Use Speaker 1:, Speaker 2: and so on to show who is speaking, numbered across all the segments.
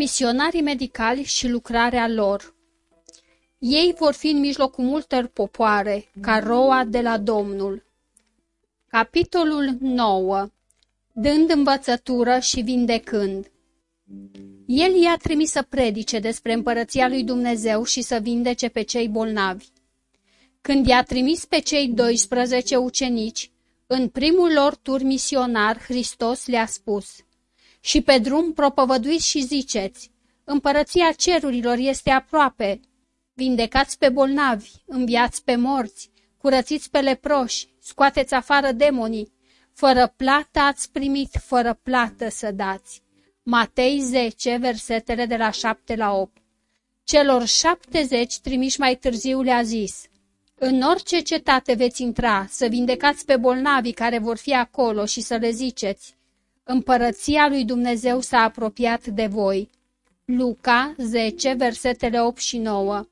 Speaker 1: Misionarii medicali și lucrarea lor Ei vor fi în mijlocul multor popoare, ca roa de la Domnul. Capitolul 9 Dând învățătură și vindecând El i-a trimis să predice despre împărăția lui Dumnezeu și să vindece pe cei bolnavi. Când i-a trimis pe cei 12 ucenici, în primul lor tur misionar, Hristos le-a spus – și pe drum propovăduiți și ziceți, împărăția cerurilor este aproape, vindecați pe bolnavi, înviați pe morți, curățiți pe leproși, scoateți afară demonii, fără plată ați primit, fără plată să dați. Matei 10, versetele de la 7 la 8 Celor șaptezeci trimiși mai târziu le-a zis, În orice cetate veți intra, să vindecați pe bolnavii care vor fi acolo și să le ziceți, Împărăția lui Dumnezeu s-a apropiat de voi. Luca 10, versetele 8 și 9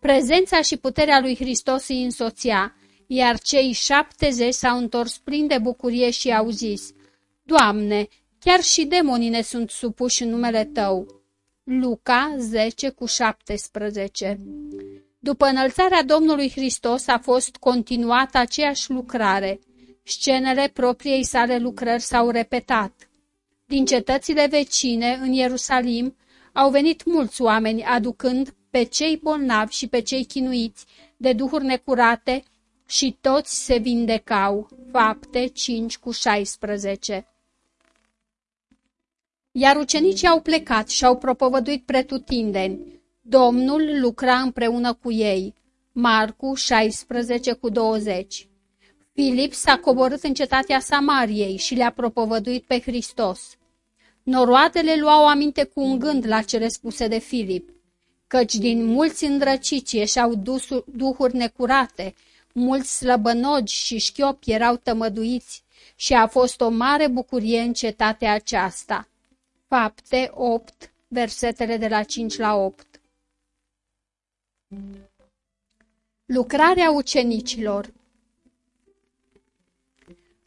Speaker 1: Prezența și puterea lui Hristos îi însoțea, iar cei șaptezeci s-au întors plini de bucurie și au zis, Doamne, chiar și demonii ne sunt supuși în numele Tău. Luca 10 cu 17 După înălțarea Domnului Hristos a fost continuată aceeași lucrare – Scenele propriei sale lucrări s-au repetat. Din cetățile vecine, în Ierusalim, au venit mulți oameni aducând pe cei bolnavi și pe cei chinuiți de duhuri necurate și toți se vindecau. Fapte 5 cu 16 Iar ucenicii au plecat și au propovăduit pretutindeni. Domnul lucra împreună cu ei. Marcu 16 cu 20 Filip s-a coborât în cetatea Samariei și le-a propovăduit pe Hristos. Noroadele luau aminte cu un gând la cele spuse de Filip, căci din mulți îndrăciți ieșeau duhuri necurate, mulți slăbănogi și șchiopi erau tămăduiți și a fost o mare bucurie în cetatea aceasta. Fapte 8, versetele de la 5 la 8 Lucrarea ucenicilor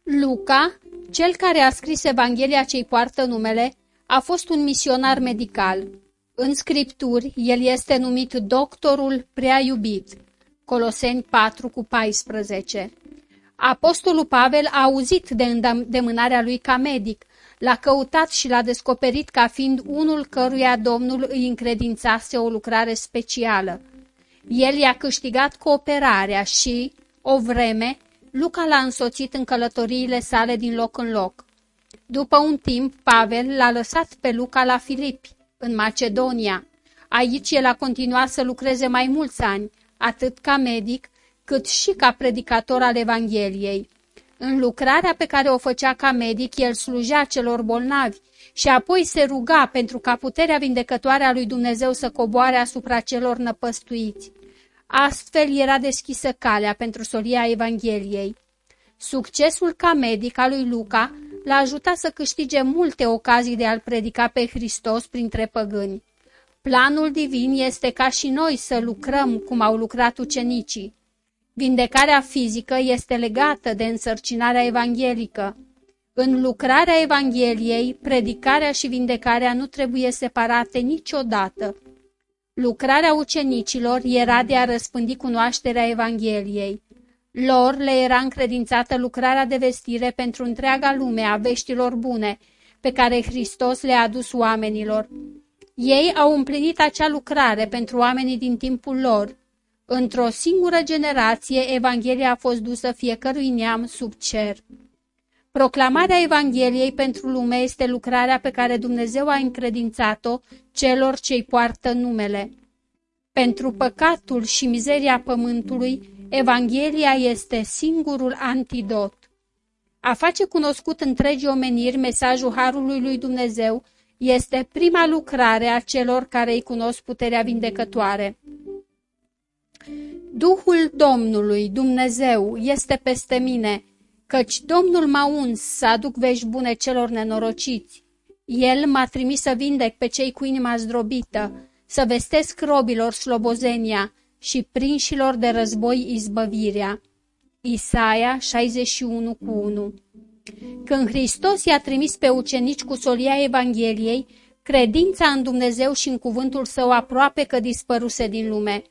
Speaker 1: Luca, cel care a scris Evanghelia ce-i poartă numele, a fost un misionar medical. În scripturi, el este numit doctorul prea iubit. Coloseni 4 cu 14. Apostolul Pavel a auzit de îndemânarea lui ca medic, l-a căutat și l-a descoperit ca fiind unul căruia Domnul îi încredințase o lucrare specială. El i-a câștigat cooperarea și, o vreme, Luca l-a însoțit în călătoriile sale din loc în loc. După un timp, Pavel l-a lăsat pe Luca la Filipi, în Macedonia. Aici el a continuat să lucreze mai mulți ani, atât ca medic, cât și ca predicator al Evangheliei. În lucrarea pe care o făcea ca medic, el slujea celor bolnavi și apoi se ruga pentru ca puterea vindecătoare a lui Dumnezeu să coboare asupra celor năpăstuiți. Astfel era deschisă calea pentru solia Evangheliei. Succesul ca medic al lui Luca l-a ajutat să câștige multe ocazii de a-L predica pe Hristos printre păgâni. Planul divin este ca și noi să lucrăm cum au lucrat ucenicii. Vindecarea fizică este legată de însărcinarea evanghelică. În lucrarea Evangheliei, predicarea și vindecarea nu trebuie separate niciodată. Lucrarea ucenicilor era de a răspândi cunoașterea Evangheliei. Lor le era încredințată lucrarea de vestire pentru întreaga lume a veștilor bune, pe care Hristos le-a adus oamenilor. Ei au împlinit acea lucrare pentru oamenii din timpul lor. Într-o singură generație, Evanghelia a fost dusă fiecărui neam sub cer. Proclamarea Evangheliei pentru lume este lucrarea pe care Dumnezeu a încredințat-o celor ce-i poartă numele. Pentru păcatul și mizeria pământului, Evanghelia este singurul antidot. A face cunoscut întregii omeniri mesajul Harului lui Dumnezeu este prima lucrare a celor care îi cunosc puterea vindecătoare. Duhul Domnului, Dumnezeu, este peste mine, căci Domnul m-a uns să aduc vești bune celor nenorociți. El m-a trimis să vindec pe cei cu inima zdrobită, să vestesc robilor slobozenia și prinșilor de război izbăvirea. Isaia 61 cu 1 Când Hristos i-a trimis pe ucenici cu solia Evangheliei, credința în Dumnezeu și în cuvântul său aproape că dispăruse din lume.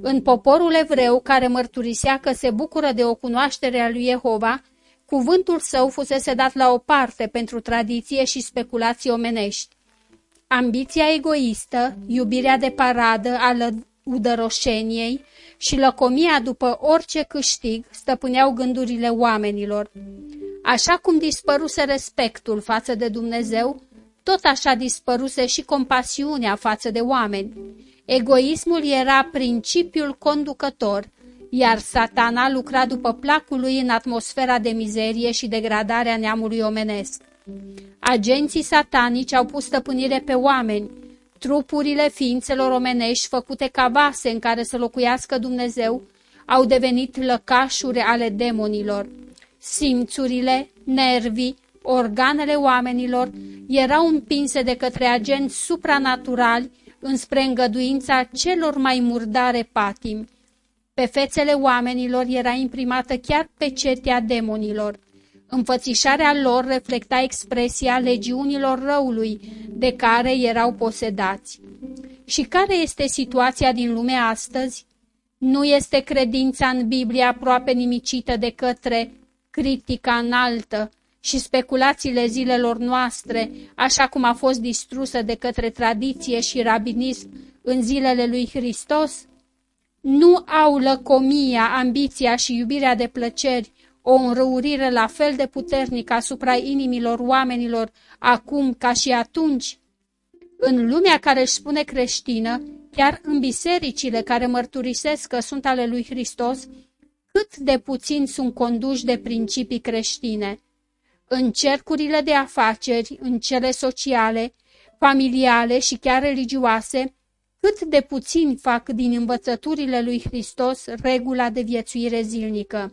Speaker 1: În poporul evreu, care mărturisea că se bucură de o cunoaștere a lui Jehova, cuvântul său fusese dat la o parte pentru tradiție și speculații omenești. Ambiția egoistă, iubirea de paradă a udăroșeniei și lăcomia după orice câștig stăpâneau gândurile oamenilor. Așa cum dispăruse respectul față de Dumnezeu, tot așa dispăruse și compasiunea față de oameni. Egoismul era principiul conducător, iar satana lucra după placul lui în atmosfera de mizerie și degradare a neamului omenesc. Agenții satanici au pus stăpânire pe oameni, trupurile ființelor omenești făcute ca vase în care să locuiască Dumnezeu, au devenit lăcașuri ale demonilor. Simțurile, nervii, organele oamenilor erau împinse de către agenți supranaturali înspre îngăduința celor mai murdare patimi. Pe fețele oamenilor era imprimată chiar pecetea demonilor. Înfățișarea lor reflecta expresia legiunilor răului de care erau posedați. Și care este situația din lume astăzi? Nu este credința în Biblie aproape nimicită de către critica înaltă și speculațiile zilelor noastre, așa cum a fost distrusă de către tradiție și rabinism în zilele lui Hristos? Nu au lăcomia, ambiția și iubirea de plăceri, o înrăurire la fel de puternică asupra inimilor oamenilor acum ca și atunci? În lumea care își spune creștină, chiar în bisericile care mărturisesc că sunt ale lui Hristos, cât de puțin sunt conduși de principii creștine. În cercurile de afaceri, în cele sociale, familiale și chiar religioase, cât de puțin fac din învățăturile lui Hristos regula de viețuire zilnică.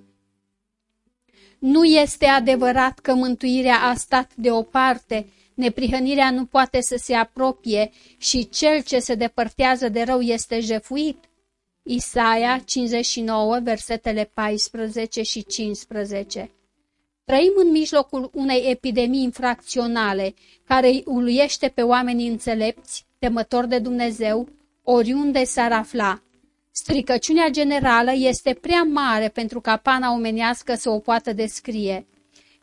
Speaker 1: Nu este adevărat că mântuirea a stat deoparte, neprihănirea nu poate să se apropie și cel ce se depărtează de rău este jefuit. Isaia 59, versetele 14 și 15 Trăim în mijlocul unei epidemii infracționale care îi uluiește pe oamenii înțelepți, temători de Dumnezeu, oriunde s-ar afla. Stricăciunea generală este prea mare pentru ca pana omenească să o poată descrie.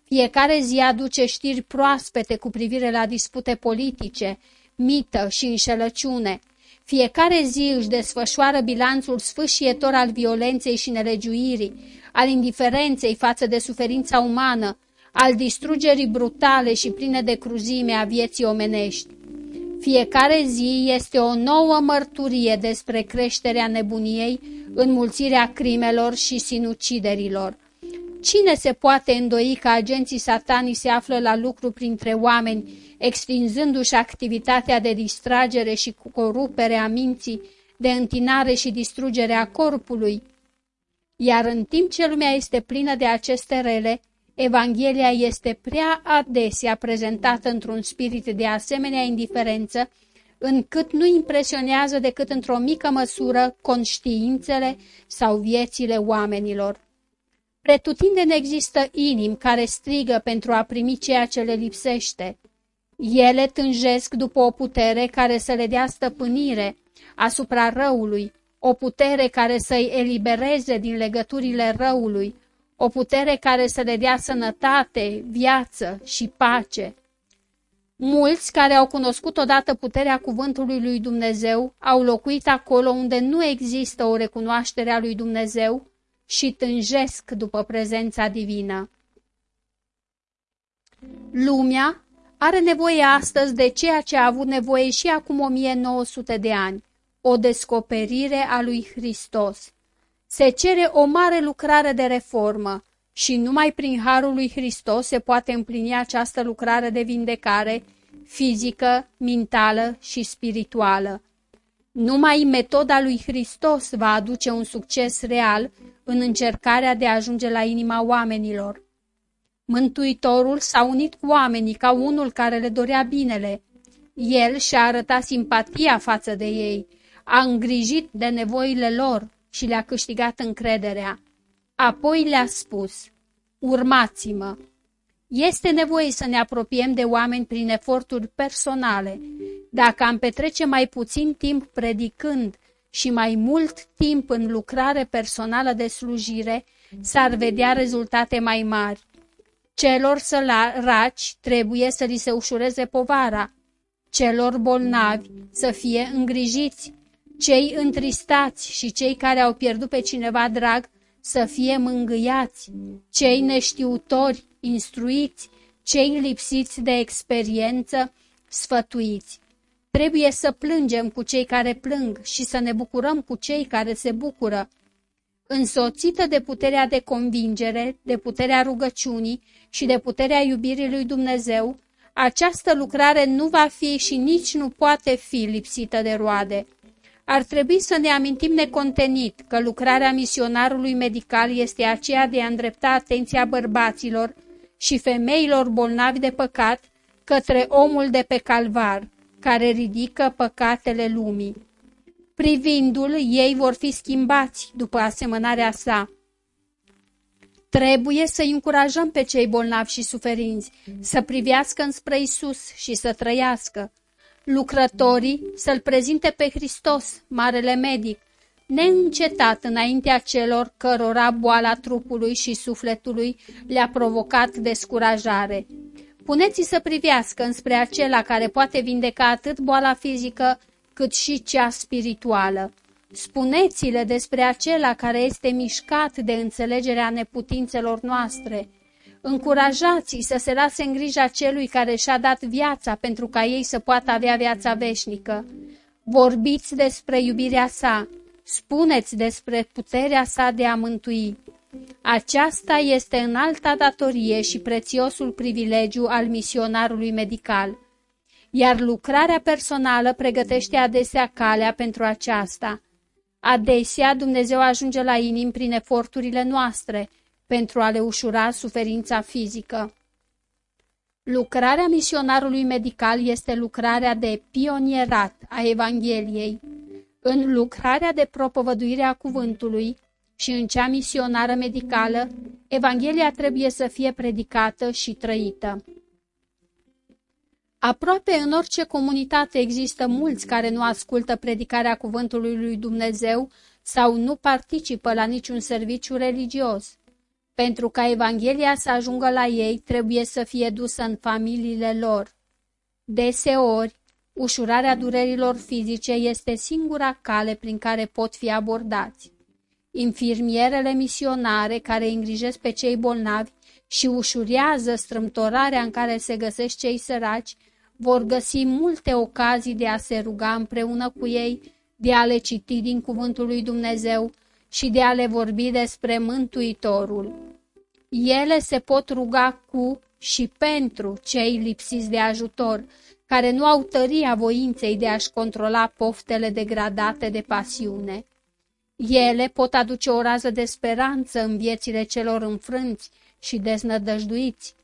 Speaker 1: Fiecare zi aduce știri proaspete cu privire la dispute politice, mită și înșelăciune. Fiecare zi își desfășoară bilanțul sfâșietor al violenței și nelegiuirii, al indiferenței față de suferința umană, al distrugerii brutale și pline de cruzime a vieții omenești. Fiecare zi este o nouă mărturie despre creșterea nebuniei, înmulțirea crimelor și sinuciderilor. Cine se poate îndoi că agenții satanii se află la lucru printre oameni, extinzându-și activitatea de distragere și corupere a minții, de întinare și distrugere a corpului? Iar în timp ce lumea este plină de aceste rele, Evanghelia este prea adesea prezentată într-un spirit de asemenea indiferență, încât nu impresionează decât într-o mică măsură conștiințele sau viețile oamenilor. Pretutindeni există inimi care strigă pentru a primi ceea ce le lipsește. Ele tânjesc după o putere care să le dea stăpânire asupra răului, o putere care să-i elibereze din legăturile răului, o putere care să le dea sănătate, viață și pace. Mulți care au cunoscut odată puterea cuvântului lui Dumnezeu au locuit acolo unde nu există o recunoaștere a lui Dumnezeu și tânjesc după prezența divină. Lumea are nevoie astăzi de ceea ce a avut nevoie și acum 1900 de ani, o descoperire a lui Hristos. Se cere o mare lucrare de reformă și numai prin Harul lui Hristos se poate împlini această lucrare de vindecare fizică, mentală și spirituală. Numai metoda lui Hristos va aduce un succes real în încercarea de a ajunge la inima oamenilor. Mântuitorul s-a unit cu oamenii ca unul care le dorea binele. El și-a arătat simpatia față de ei, a îngrijit de nevoile lor și le-a câștigat încrederea. Apoi le-a spus, urmați-mă. Este nevoie să ne apropiem de oameni prin eforturi personale. Dacă am petrece mai puțin timp predicând și mai mult timp în lucrare personală de slujire, s-ar vedea rezultate mai mari. Celor săraci trebuie să li se ușureze povara, celor bolnavi să fie îngrijiți, cei întristați și cei care au pierdut pe cineva drag să fie mângâiați, cei neștiutori, instruiți, cei lipsiți de experiență, sfătuiți. Trebuie să plângem cu cei care plâng și să ne bucurăm cu cei care se bucură. Însoțită de puterea de convingere, de puterea rugăciunii și de puterea iubirii lui Dumnezeu, această lucrare nu va fi și nici nu poate fi lipsită de roade. Ar trebui să ne amintim necontenit că lucrarea misionarului medical este aceea de a îndrepta atenția bărbaților și femeilor bolnavi de păcat către omul de pe calvar, care ridică păcatele lumii. Privindu-l, ei vor fi schimbați după asemănarea sa. Trebuie să încurajăm pe cei bolnavi și suferinți să privească înspre Isus și să trăiască. Lucrătorii să-L prezinte pe Hristos, Marele Medic, neîncetat înaintea celor cărora boala trupului și sufletului le-a provocat descurajare. Puneți să privească înspre acela care poate vindeca atât boala fizică cât și cea spirituală. Spuneți-le despre acela care este mișcat de înțelegerea neputințelor noastre. Încurajați-i să se lase în grija celui care și-a dat viața pentru ca ei să poată avea viața veșnică. Vorbiți despre iubirea sa, spuneți despre puterea sa de a mântui. Aceasta este înalta datorie și prețiosul privilegiu al misionarului medical, iar lucrarea personală pregătește adesea calea pentru aceasta. Adesea Dumnezeu ajunge la inim prin eforturile noastre pentru a le ușura suferința fizică. Lucrarea misionarului medical este lucrarea de pionierat a Evangheliei. În lucrarea de propovăduire a cuvântului și în cea misionară medicală, Evanghelia trebuie să fie predicată și trăită. Aproape în orice comunitate există mulți care nu ascultă predicarea cuvântului lui Dumnezeu sau nu participă la niciun serviciu religios. Pentru ca Evanghelia să ajungă la ei, trebuie să fie dusă în familiile lor. Deseori, ușurarea durerilor fizice este singura cale prin care pot fi abordați. Infirmierele misionare care îngrijesc pe cei bolnavi și ușurează strâmtorarea în care se găsesc cei săraci, vor găsi multe ocazii de a se ruga împreună cu ei, de a le citi din cuvântul lui Dumnezeu și de a le vorbi despre Mântuitorul. Ele se pot ruga cu și pentru cei lipsiți de ajutor, care nu au tăria voinței de a-și controla poftele degradate de pasiune. Ele pot aduce o rază de speranță în viețile celor înfrânți și deznădăjduiți.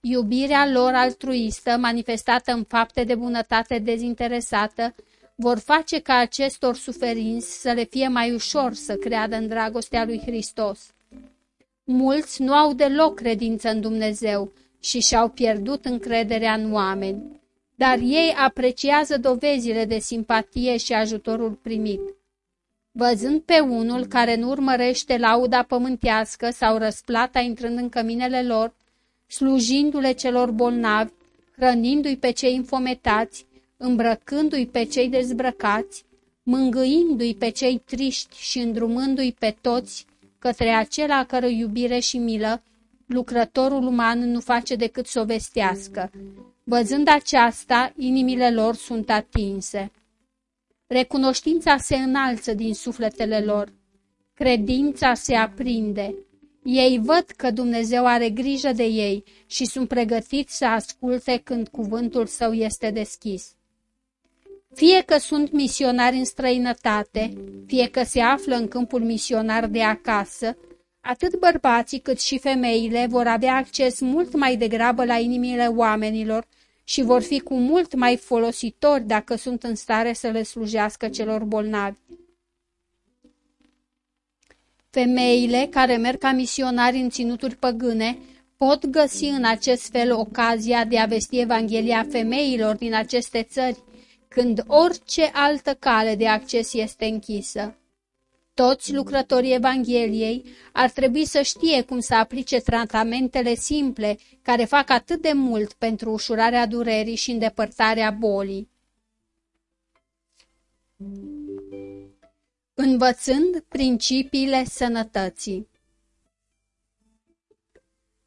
Speaker 1: Iubirea lor altruistă, manifestată în fapte de bunătate dezinteresată, vor face ca acestor suferinți să le fie mai ușor să creadă în dragostea lui Hristos. Mulți nu au deloc credință în Dumnezeu și și-au pierdut încrederea în oameni, dar ei apreciază dovezile de simpatie și ajutorul primit. Văzând pe unul care nu urmărește lauda pământească sau răsplata intrând în căminele lor, slujindu-le celor bolnavi, hrănindu-i pe cei înfometați, îmbrăcându-i pe cei dezbrăcați, mângâindu-i pe cei triști și îndrumându-i pe toți către acela cără iubire și milă, lucrătorul uman nu face decât să o vestească. Văzând aceasta, inimile lor sunt atinse. Recunoștința se înalță din sufletele lor. Credința se aprinde. Ei văd că Dumnezeu are grijă de ei și sunt pregătiți să asculte când cuvântul său este deschis. Fie că sunt misionari în străinătate, fie că se află în câmpul misionar de acasă, atât bărbații cât și femeile vor avea acces mult mai degrabă la inimile oamenilor și vor fi cu mult mai folositori dacă sunt în stare să le slujească celor bolnavi. Femeile care merg ca misionari în ținuturi păgâne pot găsi în acest fel ocazia de a vesti Evanghelia femeilor din aceste țări, când orice altă cale de acces este închisă. Toți lucrătorii Evangheliei ar trebui să știe cum să aplice tratamentele simple care fac atât de mult pentru ușurarea durerii și îndepărtarea bolii. Învățând principiile sănătății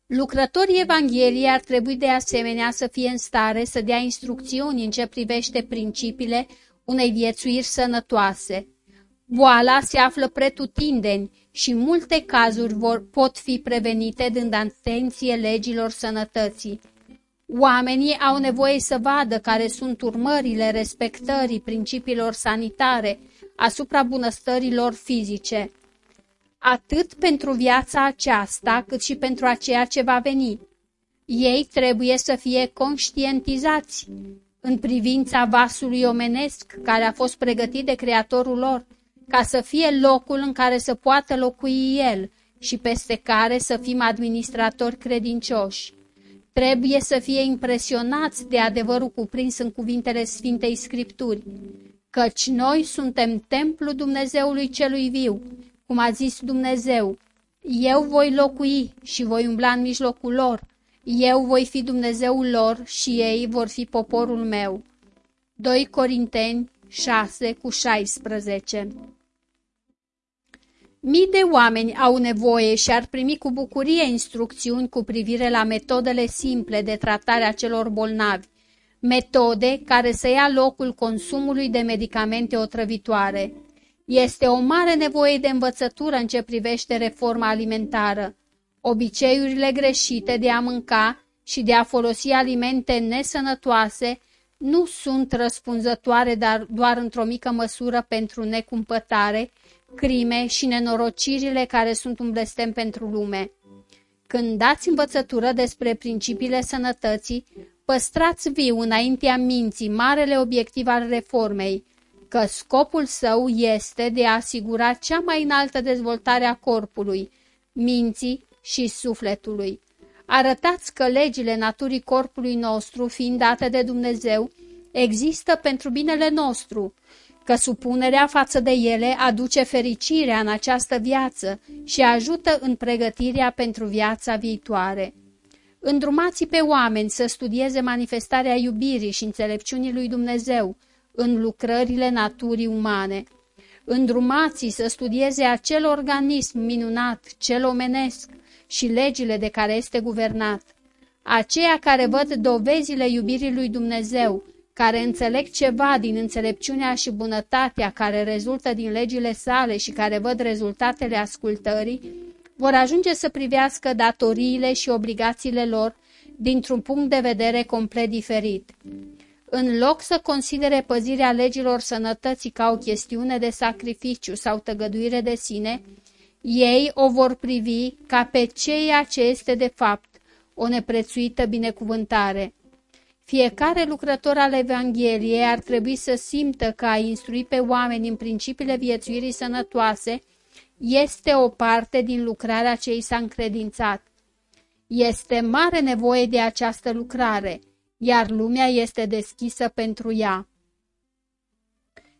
Speaker 1: Lucrătorii Evangheliei ar trebui de asemenea să fie în stare să dea instrucțiuni în ce privește principiile unei viețuiri sănătoase. Boala se află pretutindeni și multe cazuri vor, pot fi prevenite dând atenție legilor sănătății. Oamenii au nevoie să vadă care sunt urmările respectării principiilor sanitare asupra bunăstărilor fizice atât pentru viața aceasta, cât și pentru aceea ce va veni. Ei trebuie să fie conștientizați în privința vasului omenesc care a fost pregătit de Creatorul lor, ca să fie locul în care să poată locui El și peste care să fim administratori credincioși. Trebuie să fie impresionați de adevărul cuprins în cuvintele Sfintei Scripturi, căci noi suntem templul Dumnezeului celui viu cum a zis Dumnezeu, eu voi locui și voi umbla în mijlocul lor, eu voi fi Dumnezeul lor și ei vor fi poporul meu. 2 Corinteni 6 cu 16 Mii de oameni au nevoie și ar primi cu bucurie instrucțiuni cu privire la metodele simple de tratare a celor bolnavi, metode care să ia locul consumului de medicamente otrăvitoare. Este o mare nevoie de învățătură în ce privește reforma alimentară. Obiceiurile greșite de a mânca și de a folosi alimente nesănătoase nu sunt răspunzătoare dar doar într-o mică măsură pentru necumpătare, crime și nenorocirile care sunt un blestem pentru lume. Când dați învățătură despre principiile sănătății, păstrați viu înaintea minții marele obiectiv al reformei, că scopul său este de a asigura cea mai înaltă dezvoltare a corpului, minții și sufletului. Arătați că legile naturii corpului nostru, fiind date de Dumnezeu, există pentru binele nostru, că supunerea față de ele aduce fericirea în această viață și ajută în pregătirea pentru viața viitoare. Îndrumați pe oameni să studieze manifestarea iubirii și înțelepciunii lui Dumnezeu, în lucrările naturii umane. Îndrumații să studieze acel organism minunat, cel omenesc și legile de care este guvernat. Aceia care văd dovezile iubirii lui Dumnezeu, care înțeleg ceva din înțelepciunea și bunătatea care rezultă din legile sale și care văd rezultatele ascultării, vor ajunge să privească datoriile și obligațiile lor dintr-un punct de vedere complet diferit în loc să considere păzirea legilor sănătății ca o chestiune de sacrificiu sau tăgăduire de sine, ei o vor privi ca pe ceea ce este de fapt o neprețuită binecuvântare. Fiecare lucrător al Evangheliei ar trebui să simtă că a instrui pe oameni în principiile viețuirii sănătoase este o parte din lucrarea ce i s-a încredințat. Este mare nevoie de această lucrare – iar lumea este deschisă pentru ea.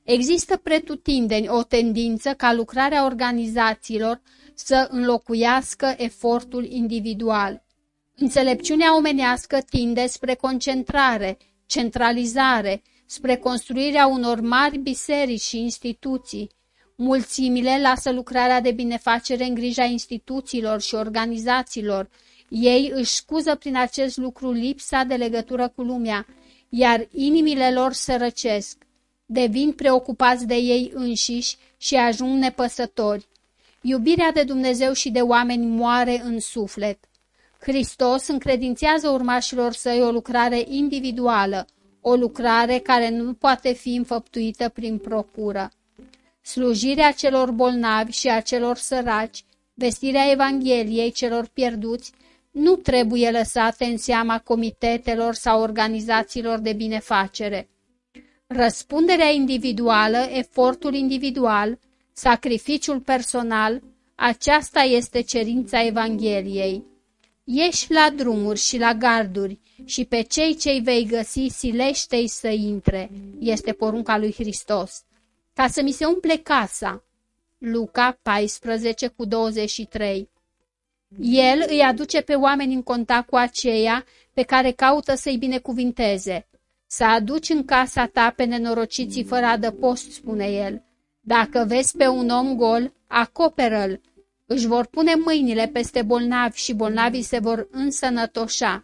Speaker 1: Există pretutindeni o tendință ca lucrarea organizațiilor să înlocuiască efortul individual. Înțelepciunea omenească tinde spre concentrare, centralizare, spre construirea unor mari biserici și instituții. Mulțimile lasă lucrarea de binefacere în grija instituțiilor și organizațiilor ei își scuză prin acest lucru lipsa de legătură cu lumea, iar inimile lor se răcesc. Devin preocupați de ei înșiși și ajung nepăsători. Iubirea de Dumnezeu și de oameni moare în suflet. Hristos încredințează urmașilor săi o lucrare individuală, o lucrare care nu poate fi înfăptuită prin procură. Slujirea celor bolnavi și a celor săraci, vestirea Evangheliei celor pierduți, nu trebuie lăsate în seama comitetelor sau organizațiilor de binefacere. Răspunderea individuală, efortul individual, sacrificiul personal, aceasta este cerința Evangheliei. Ieși la drumuri și la garduri și pe cei ce vei găsi silește-i să intre, este porunca lui Hristos, ca să mi se umple casa. Luca 14 cu 23 El îi aduce pe oameni în contact cu aceia pe care caută să-i binecuvinteze. Să aduci în casa ta pe nenorociții fără adăpost, spune el. Dacă vezi pe un om gol, acoperă-l. Își vor pune mâinile peste bolnavi și bolnavii se vor însănătoșa.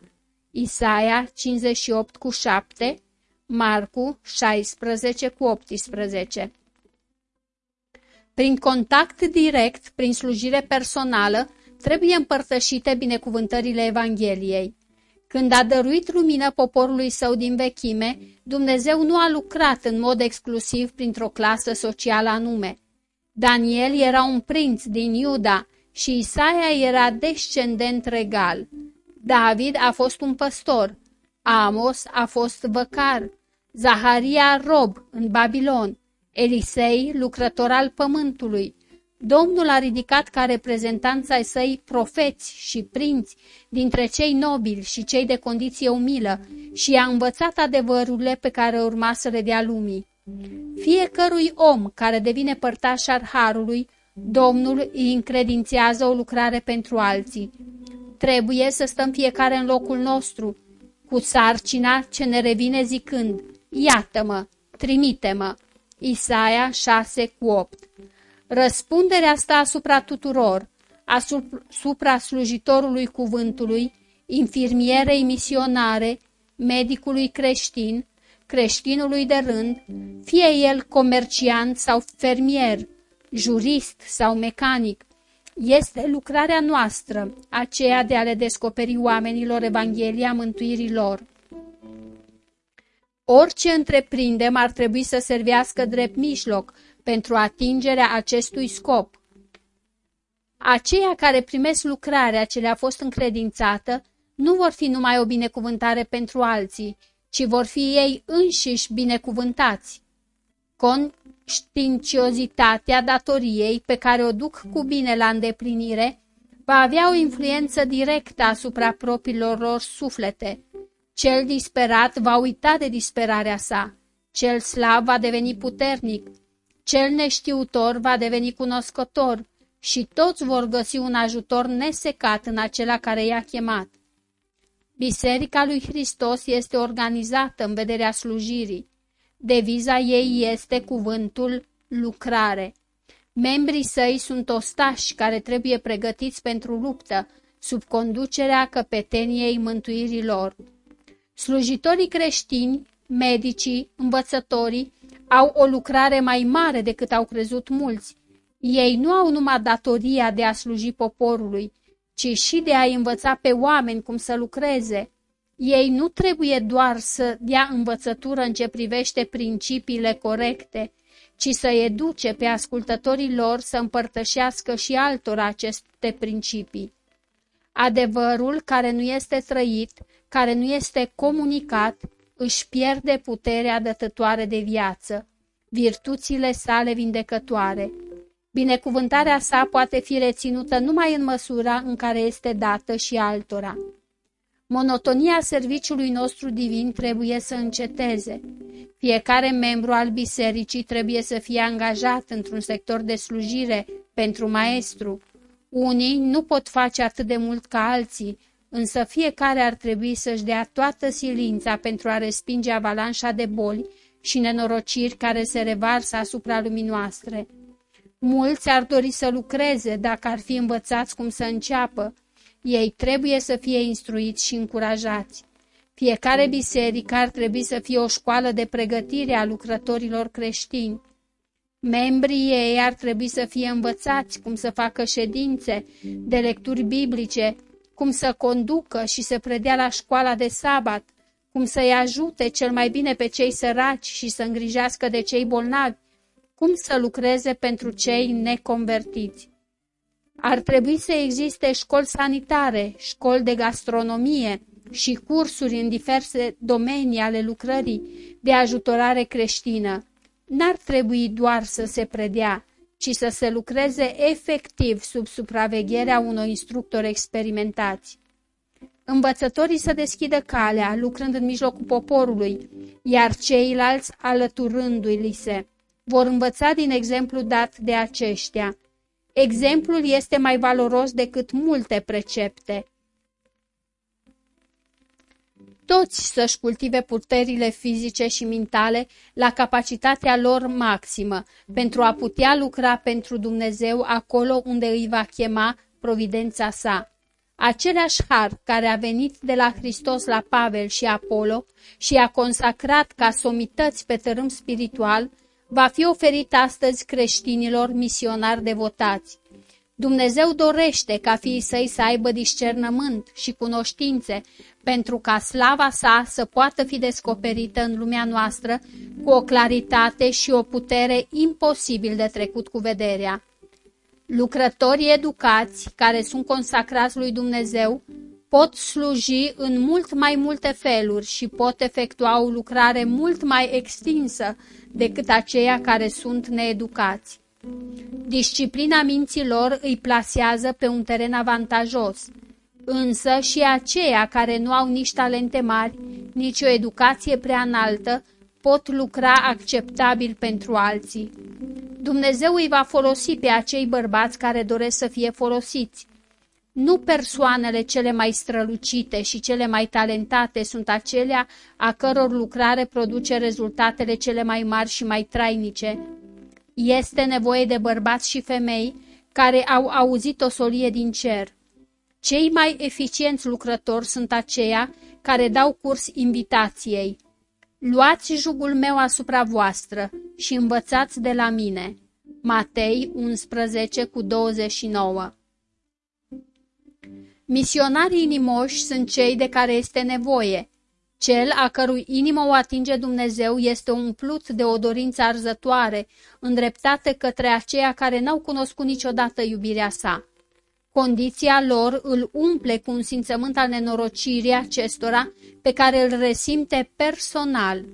Speaker 1: Isaia 58 cu 7, Marcu 16 cu 18. Prin contact direct, prin slujire personală, trebuie împărtășite binecuvântările Evangheliei. Când a dăruit lumină poporului său din vechime, Dumnezeu nu a lucrat în mod exclusiv printr-o clasă socială anume. Daniel era un prinț din Iuda și Isaia era descendent regal. David a fost un păstor, Amos a fost văcar, Zaharia rob în Babilon, Elisei lucrător al pământului, Domnul a ridicat ca reprezentanța ai săi profeți și prinți dintre cei nobili și cei de condiție umilă și i-a învățat adevărurile pe care urma să le dea lumii. Fiecărui om care devine părtaș al Harului, Domnul îi încredințează o lucrare pentru alții. Trebuie să stăm fiecare în locul nostru, cu sarcina ce ne revine zicând, Iată-mă, trimite-mă. Isaia 6 cu 8 Răspunderea asta asupra tuturor, asupra slujitorului cuvântului, infirmierei misionare, medicului creștin, creștinului de rând, fie el comerciant sau fermier, jurist sau mecanic, este lucrarea noastră, aceea de a le descoperi oamenilor Evanghelia mântuirii lor. Orice întreprindem ar trebui să servească drept mijloc pentru atingerea acestui scop. Aceia care primesc lucrarea ce le-a fost încredințată nu vor fi numai o binecuvântare pentru alții, ci vor fi ei înșiși binecuvântați. Conștiinciozitatea datoriei pe care o duc cu bine la îndeplinire va avea o influență directă asupra propriilor lor suflete. Cel disperat va uita de disperarea sa, cel slab va deveni puternic, cel neștiutor va deveni cunoscător și toți vor găsi un ajutor nesecat în acela care i-a chemat. Biserica lui Hristos este organizată în vederea slujirii. Deviza ei este cuvântul lucrare. Membrii săi sunt ostași care trebuie pregătiți pentru luptă, sub conducerea căpeteniei mântuirii lor. Slujitorii creștini, medicii, învățătorii au o lucrare mai mare decât au crezut mulți. Ei nu au numai datoria de a sluji poporului, ci și de a învăța pe oameni cum să lucreze. Ei nu trebuie doar să dea învățătură în ce privește principiile corecte, ci să educe pe ascultătorii lor să împărtășească și altora aceste principii. Adevărul care nu este trăit, care nu este comunicat, își pierde puterea dătătoare de viață, virtuțile sale vindecătoare. Binecuvântarea sa poate fi reținută numai în măsura în care este dată și altora. Monotonia serviciului nostru divin trebuie să înceteze. Fiecare membru al bisericii trebuie să fie angajat într-un sector de slujire pentru maestru. Unii nu pot face atât de mult ca alții, însă fiecare ar trebui să-și dea toată silința pentru a respinge avalanșa de boli și nenorociri care se revarsă asupra lumii noastre. Mulți ar dori să lucreze dacă ar fi învățați cum să înceapă. Ei trebuie să fie instruiți și încurajați. Fiecare biserică ar trebui să fie o școală de pregătire a lucrătorilor creștini. Membrii ei ar trebui să fie învățați cum să facă ședințe de lecturi biblice, cum să conducă și să predea la școala de sabat, cum să-i ajute cel mai bine pe cei săraci și să îngrijească de cei bolnavi, cum să lucreze pentru cei neconvertiți. Ar trebui să existe școli sanitare, școli de gastronomie și cursuri în diverse domenii ale lucrării de ajutorare creștină. N-ar trebui doar să se predea, ci să se lucreze efectiv sub supravegherea unor instructori experimentați. învățătorii să deschidă calea, lucrând în mijlocul poporului, iar ceilalți, alăturându-i se, vor învăța din exemplu dat de aceștia. Exemplul este mai valoros decât multe precepte. Toți să-și cultive puterile fizice și mentale la capacitatea lor maximă, pentru a putea lucra pentru Dumnezeu acolo unde îi va chema providența sa. Același har care a venit de la Hristos la Pavel și Apollo și a consacrat ca somități pe tărâm spiritual, va fi oferit astăzi creștinilor misionari devotați. Dumnezeu dorește ca fiii săi să aibă discernământ și cunoștințe pentru ca slava sa să poată fi descoperită în lumea noastră cu o claritate și o putere imposibil de trecut cu vederea. Lucrătorii educați, care sunt consacrați lui Dumnezeu, pot sluji în mult mai multe feluri și pot efectua o lucrare mult mai extinsă decât aceia care sunt needucați. Disciplina minților îi plasează pe un teren avantajos, însă și aceia care nu au nici talente mari, nici o educație prea înaltă, pot lucra acceptabil pentru alții. Dumnezeu îi va folosi pe acei bărbați care doresc să fie folosiți. Nu persoanele cele mai strălucite și cele mai talentate sunt acelea a căror lucrare produce rezultatele cele mai mari și mai trainice. Este nevoie de bărbați și femei care au auzit o solie din cer. Cei mai eficienți lucrători sunt aceia care dau curs invitației. Luați jugul meu asupra voastră și învățați de la mine. Matei 11 cu 29 Misionarii inimoși sunt cei de care este nevoie. Cel a cărui inimă o atinge Dumnezeu este umplut de o dorință arzătoare, îndreptată către aceia care n-au cunoscut niciodată iubirea sa. Condiția lor îl umple cu un simțământ al nenorocirii acestora pe care îl resimte personal.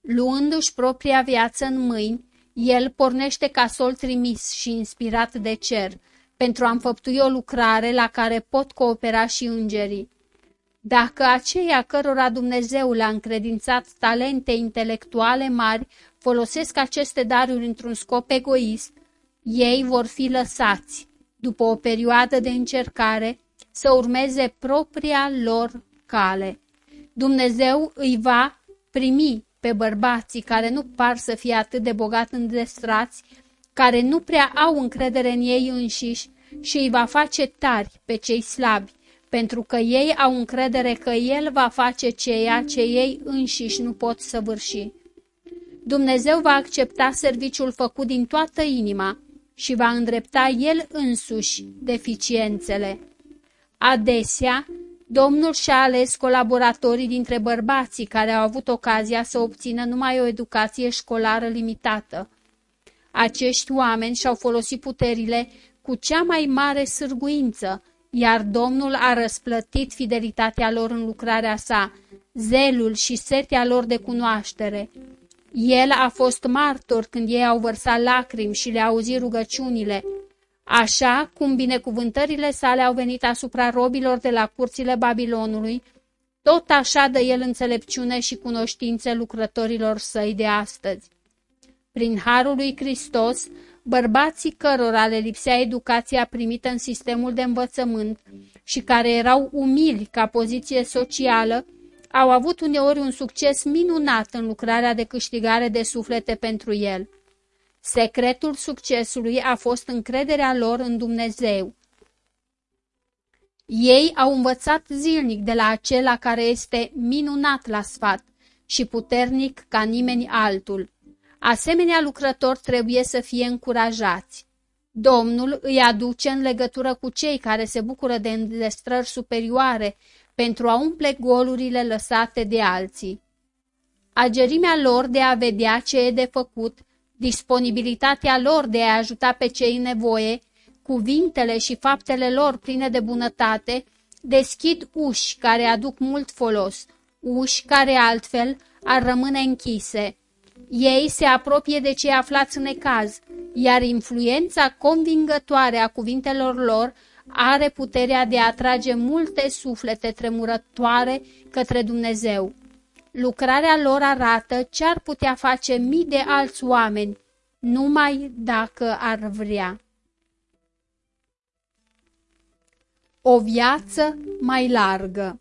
Speaker 1: Luându-și propria viață în mâini, el pornește ca sol trimis și inspirat de cer, pentru a înfăptui o lucrare la care pot coopera și îngerii. Dacă aceia cărora Dumnezeu le-a încredințat talente intelectuale mari folosesc aceste daruri într-un scop egoist, ei vor fi lăsați, după o perioadă de încercare, să urmeze propria lor cale. Dumnezeu îi va primi pe bărbații care nu par să fie atât de bogat îndestrați, care nu prea au încredere în ei înșiși și îi va face tari pe cei slabi, pentru că ei au încredere că El va face ceea ce ei înșiși nu pot săvârși. Dumnezeu va accepta serviciul făcut din toată inima și va îndrepta El însuși deficiențele. Adesea, Domnul și-a ales colaboratorii dintre bărbații care au avut ocazia să obțină numai o educație școlară limitată. Acești oameni și-au folosit puterile cu cea mai mare sârguință, iar Domnul a răsplătit fidelitatea lor în lucrarea sa, zelul și setea lor de cunoaștere. El a fost martor când ei au vărsat lacrimi și le-a auzit rugăciunile, așa cum binecuvântările sale au venit asupra robilor de la curțile Babilonului, tot așa dă el înțelepciune și cunoștințe lucrătorilor săi de astăzi. Prin harul lui Hristos, bărbații cărora le lipsea educația primită în sistemul de învățământ și care erau umili ca poziție socială, au avut uneori un succes minunat în lucrarea de câștigare de suflete pentru el. Secretul succesului a fost încrederea lor în Dumnezeu. Ei au învățat zilnic de la acela care este minunat la sfat și puternic ca nimeni altul. Asemenea lucrători trebuie să fie încurajați. Domnul îi aduce în legătură cu cei care se bucură de îndestrări superioare pentru a umple golurile lăsate de alții. Agerimea lor de a vedea ce e de făcut, disponibilitatea lor de a ajuta pe cei în nevoie, cuvintele și faptele lor pline de bunătate, deschid uși care aduc mult folos, uși care altfel ar rămâne închise. Ei se apropie de cei aflați în necaz, iar influența convingătoare a cuvintelor lor are puterea de a atrage multe suflete tremurătoare către Dumnezeu. Lucrarea lor arată ce ar putea face mii de alți oameni, numai dacă ar vrea. O viață mai largă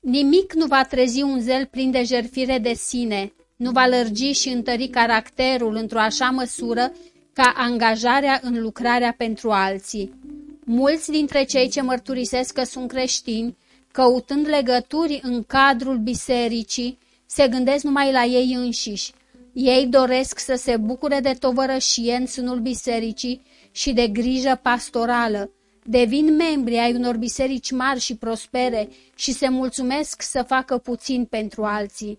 Speaker 1: Nimic nu va trezi un zel plin de jerfire de sine, nu va lărgi și întări caracterul într-o așa măsură ca angajarea în lucrarea pentru alții. Mulți dintre cei ce mărturisesc că sunt creștini, căutând legături în cadrul bisericii, se gândesc numai la ei înșiși. Ei doresc să se bucure de tovărășie în sânul bisericii și de grijă pastorală. Devin membri ai unor biserici mari și prospere și se mulțumesc să facă puțin pentru alții.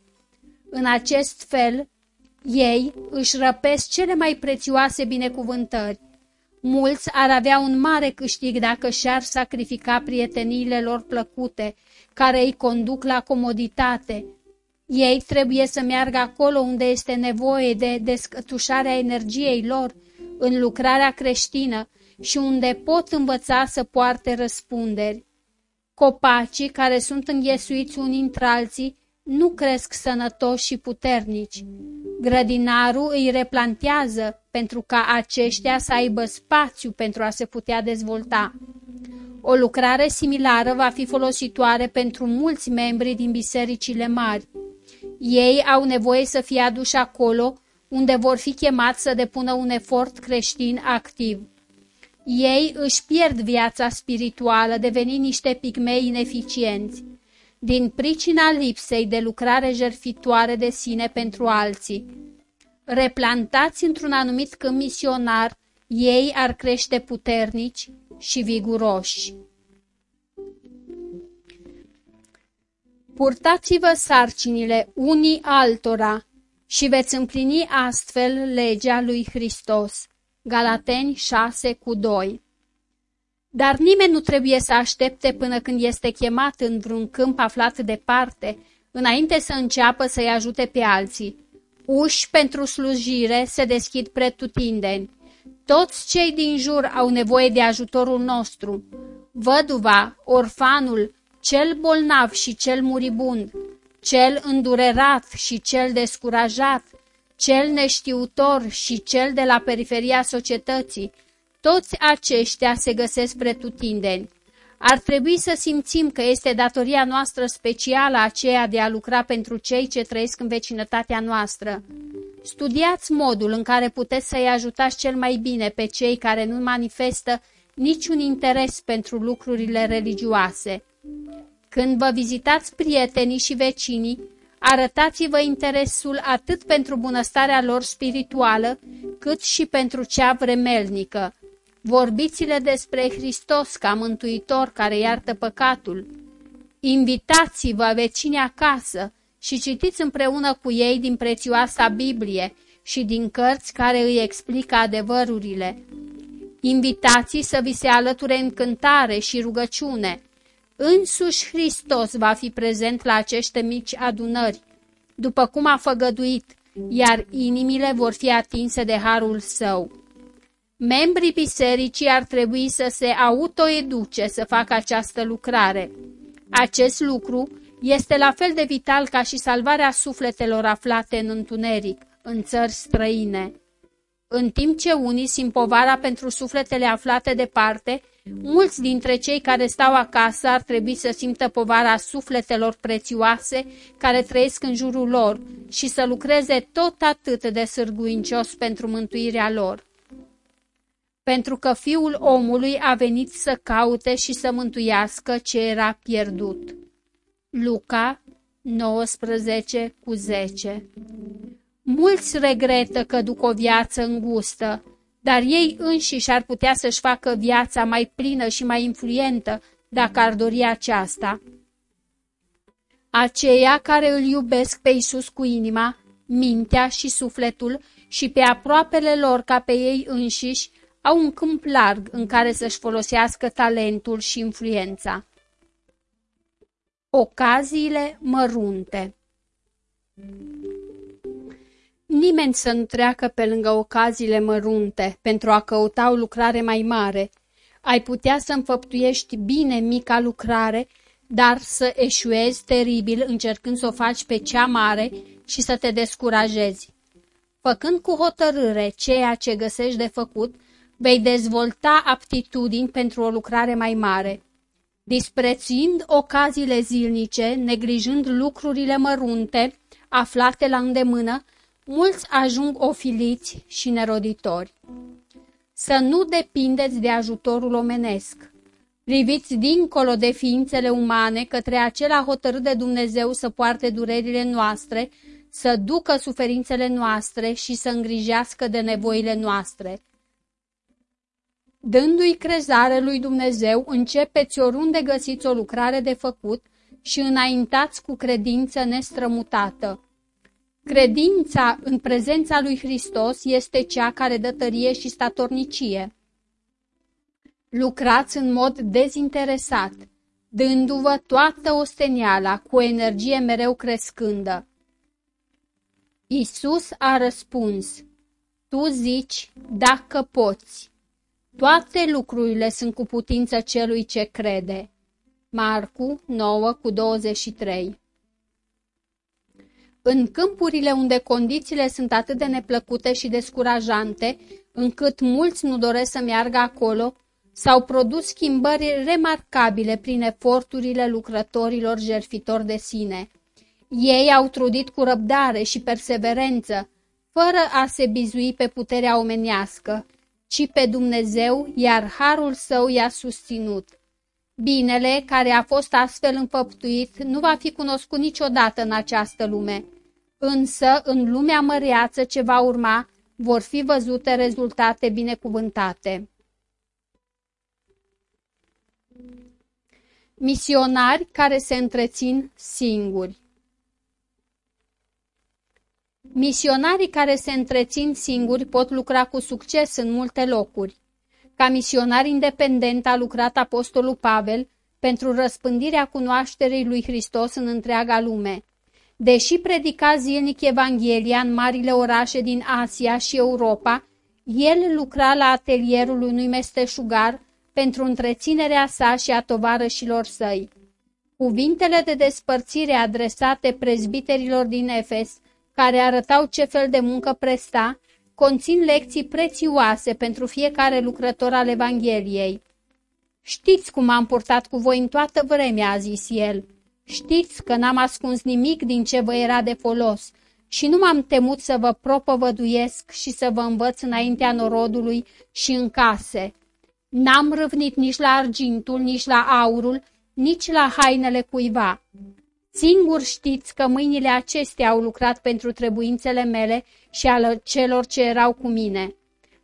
Speaker 1: În acest fel, ei își răpesc cele mai prețioase binecuvântări. Mulți ar avea un mare câștig dacă și-ar sacrifica prieteniile lor plăcute, care îi conduc la comoditate. Ei trebuie să meargă acolo unde este nevoie de descătușarea energiei lor, în lucrarea creștină și unde pot învăța să poarte răspunderi. Copacii care sunt înghesuiți unii între alții nu cresc sănătoși și puternici. Grădinarul îi replantează pentru ca aceștia să aibă spațiu pentru a se putea dezvolta. O lucrare similară va fi folositoare pentru mulți membri din bisericile mari. Ei au nevoie să fie aduși acolo unde vor fi chemați să depună un efort creștin activ. Ei își pierd viața spirituală, devenind niște pigmei ineficienți din pricina lipsei de lucrare jerfitoare de sine pentru alții. Replantați într-un anumit câmp misionar, ei ar crește puternici și viguroși. Purtați-vă sarcinile unii altora și veți împlini astfel legea lui Hristos. Galateni 6 cu 2 dar nimeni nu trebuie să aștepte până când este chemat în vreun câmp aflat departe, înainte să înceapă să-i ajute pe alții. Uși pentru slujire se deschid pretutindeni. Toți cei din jur au nevoie de ajutorul nostru. Văduva, orfanul, cel bolnav și cel muribund, cel îndurerat și cel descurajat, cel neștiutor și cel de la periferia societății, toți aceștia se găsesc pretutindeni. Ar trebui să simțim că este datoria noastră specială aceea de a lucra pentru cei ce trăiesc în vecinătatea noastră. Studiați modul în care puteți să-i ajutați cel mai bine pe cei care nu manifestă niciun interes pentru lucrurile religioase. Când vă vizitați prietenii și vecinii, arătați-vă interesul atât pentru bunăstarea lor spirituală, cât și pentru cea vremelnică. Vorbiți-le despre Hristos ca mântuitor care iartă păcatul. Invitați-vă vecini acasă și citiți împreună cu ei din prețioasa Biblie și din cărți care îi explică adevărurile. Invitații să vi se alăture în cântare și rugăciune. Însuși Hristos va fi prezent la aceste mici adunări, după cum a făgăduit, iar inimile vor fi atinse de harul său. Membrii bisericii ar trebui să se autoeduce să facă această lucrare. Acest lucru este la fel de vital ca și salvarea sufletelor aflate în întuneric, în țări străine. În timp ce unii simt povara pentru sufletele aflate departe, mulți dintre cei care stau acasă ar trebui să simtă povara sufletelor prețioase care trăiesc în jurul lor și să lucreze tot atât de sârguincios pentru mântuirea lor pentru că fiul omului a venit să caute și să mântuiască ce era pierdut. Luca 19 cu 10 Mulți regretă că duc o viață îngustă, dar ei înșiși ar putea să-și facă viața mai plină și mai influentă dacă ar dori aceasta. Aceia care îl iubesc pe Isus cu inima, mintea și sufletul și pe aproapele lor ca pe ei înșiși, au un câmp larg în care să-și folosească talentul și influența. Ocaziile mărunte Nimeni nimeni să nu treacă pe lângă ocaziile mărunte pentru a căuta o lucrare mai mare. Ai putea să înfăptuiești bine mica lucrare, dar să eșuezi teribil încercând să o faci pe cea mare și să te descurajezi. Făcând cu hotărâre ceea ce găsești de făcut, vei dezvolta aptitudini pentru o lucrare mai mare. Disprețuind ocaziile zilnice, neglijând lucrurile mărunte aflate la îndemână, mulți ajung ofiliți și neroditori. Să nu depindeți de ajutorul omenesc. Priviți dincolo de ființele umane către acela hotărât de Dumnezeu să poarte durerile noastre, să ducă suferințele noastre și să îngrijească de nevoile noastre. Dându-i crezare lui Dumnezeu, începeți oriunde găsiți o lucrare de făcut și înaintați cu credință nestrămutată. Credința în prezența lui Hristos este cea care dă tărie și statornicie. Lucrați în mod dezinteresat, dându-vă toată osteniala cu o energie mereu crescândă. Isus a răspuns, Tu zici, dacă poți. Toate lucrurile sunt cu putință celui ce crede. Marcu 9 cu 23 În câmpurile unde condițiile sunt atât de neplăcute și descurajante, încât mulți nu doresc să meargă acolo, s-au produs schimbări remarcabile prin eforturile lucrătorilor jerfitori de sine. Ei au trudit cu răbdare și perseverență, fără a se bizui pe puterea omenească, ci pe Dumnezeu, iar harul său i-a susținut. Binele, care a fost astfel înfăptuit, nu va fi cunoscut niciodată în această lume. Însă, în lumea măreață ce va urma, vor fi văzute rezultate binecuvântate. Misionari care se întrețin singuri Misionarii care se întrețin singuri pot lucra cu succes în multe locuri. Ca misionar independent a lucrat Apostolul Pavel pentru răspândirea cunoașterii lui Hristos în întreaga lume. Deși predica zilnic Evanghelia în marile orașe din Asia și Europa, el lucra la atelierul unui mesteșugar pentru întreținerea sa și a tovarășilor săi. Cuvintele de despărțire adresate prezbiterilor din Efes care arătau ce fel de muncă presta, conțin lecții prețioase pentru fiecare lucrător al Evangheliei. Știți cum am purtat cu voi în toată vremea, a zis el. Știți că n-am ascuns nimic din ce vă era de folos și nu m-am temut să vă propovăduiesc și să vă învăț înaintea norodului și în case. N-am râvnit nici la argintul, nici la aurul, nici la hainele cuiva. Singur știți că mâinile acestea au lucrat pentru trebuințele mele și ale celor ce erau cu mine.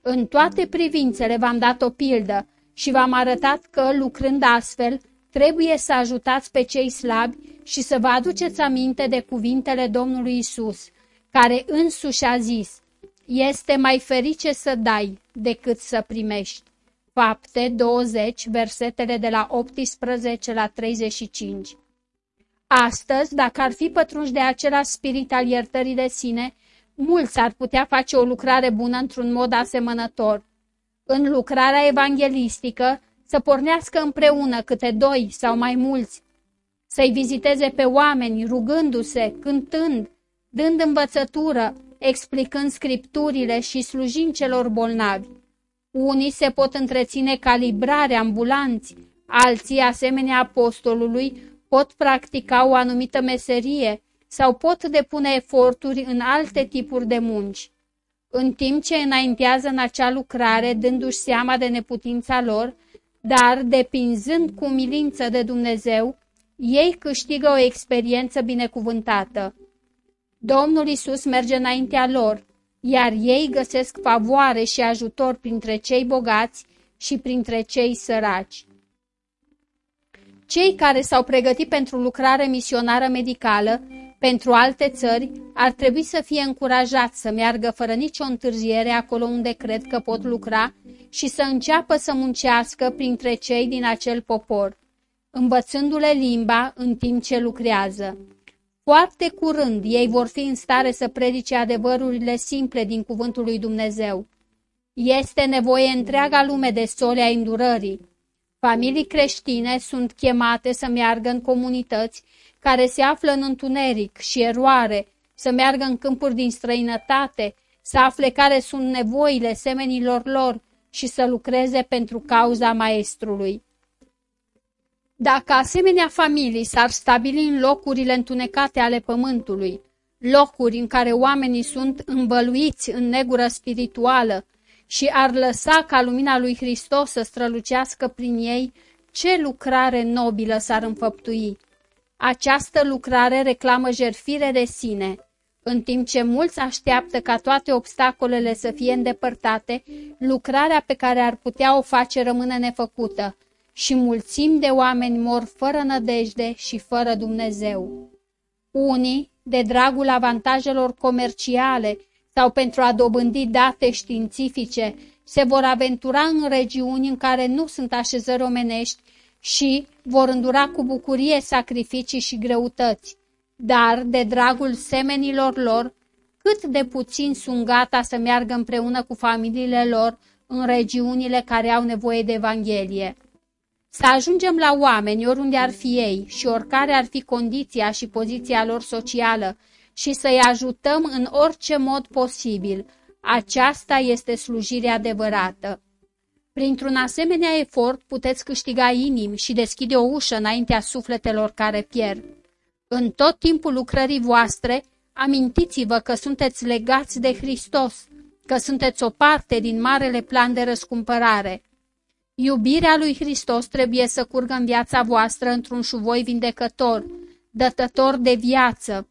Speaker 1: În toate privințele v-am dat o pildă și v-am arătat că, lucrând astfel, trebuie să ajutați pe cei slabi și să vă aduceți aminte de cuvintele Domnului Isus, care însuși a zis, este mai ferice să dai decât să primești. Fapte 20, versetele de la 18 la 35 Astăzi, dacă ar fi pătrunși de același spirit al iertării de sine, mulți ar putea face o lucrare bună într-un mod asemănător. În lucrarea evanghelistică, să pornească împreună câte doi sau mai mulți, să-i viziteze pe oameni, rugându-se, cântând, dând învățătură, explicând scripturile și slujind celor bolnavi. Unii se pot întreține calibrare ambulanți, alții, asemenea apostolului, pot practica o anumită meserie sau pot depune eforturi în alte tipuri de munci. În timp ce înaintează în acea lucrare, dându-și seama de neputința lor, dar depinzând cu milință de Dumnezeu, ei câștigă o experiență binecuvântată. Domnul Isus merge înaintea lor, iar ei găsesc favoare și ajutor printre cei bogați și printre cei săraci. Cei care s-au pregătit pentru lucrare misionară medicală pentru alte țări ar trebui să fie încurajați să meargă fără nicio întârziere acolo unde cred că pot lucra și să înceapă să muncească printre cei din acel popor, învățându-le limba în timp ce lucrează. Foarte curând ei vor fi în stare să predice adevărurile simple din cuvântul lui Dumnezeu. Este nevoie întreaga lume de sole a îndurării. Familii creștine sunt chemate să meargă în comunități care se află în întuneric și eroare, să meargă în câmpuri din străinătate, să afle care sunt nevoile semenilor lor și să lucreze pentru cauza maestrului. Dacă asemenea familii s-ar stabili în locurile întunecate ale pământului, locuri în care oamenii sunt învăluiți în negură spirituală și ar lăsa ca lumina lui Hristos să strălucească prin ei, ce lucrare nobilă s-ar înfăptui! Această lucrare reclamă jerfire de sine, în timp ce mulți așteaptă ca toate obstacolele să fie îndepărtate, lucrarea pe care ar putea o face rămâne nefăcută și mulțimi de oameni mor fără nădejde și fără Dumnezeu. Unii, de dragul avantajelor comerciale sau pentru a dobândi date științifice, se vor aventura în regiuni în care nu sunt așezări omenești și vor îndura cu bucurie sacrificii și greutăți dar, de dragul semenilor lor, cât de puțin sunt gata să meargă împreună cu familiile lor în regiunile care au nevoie de Evanghelie. Să ajungem la oameni oriunde ar fi ei și oricare ar fi condiția și poziția lor socială și să-i ajutăm în orice mod posibil. Aceasta este slujirea adevărată. Printr-un asemenea efort puteți câștiga inimi și deschide o ușă înaintea sufletelor care pierd. În tot timpul lucrării voastre, amintiți-vă că sunteți legați de Hristos, că sunteți o parte din marele plan de răscumpărare. Iubirea lui Hristos trebuie să curgă în viața voastră într-un șuvoi vindecător, dătător de viață.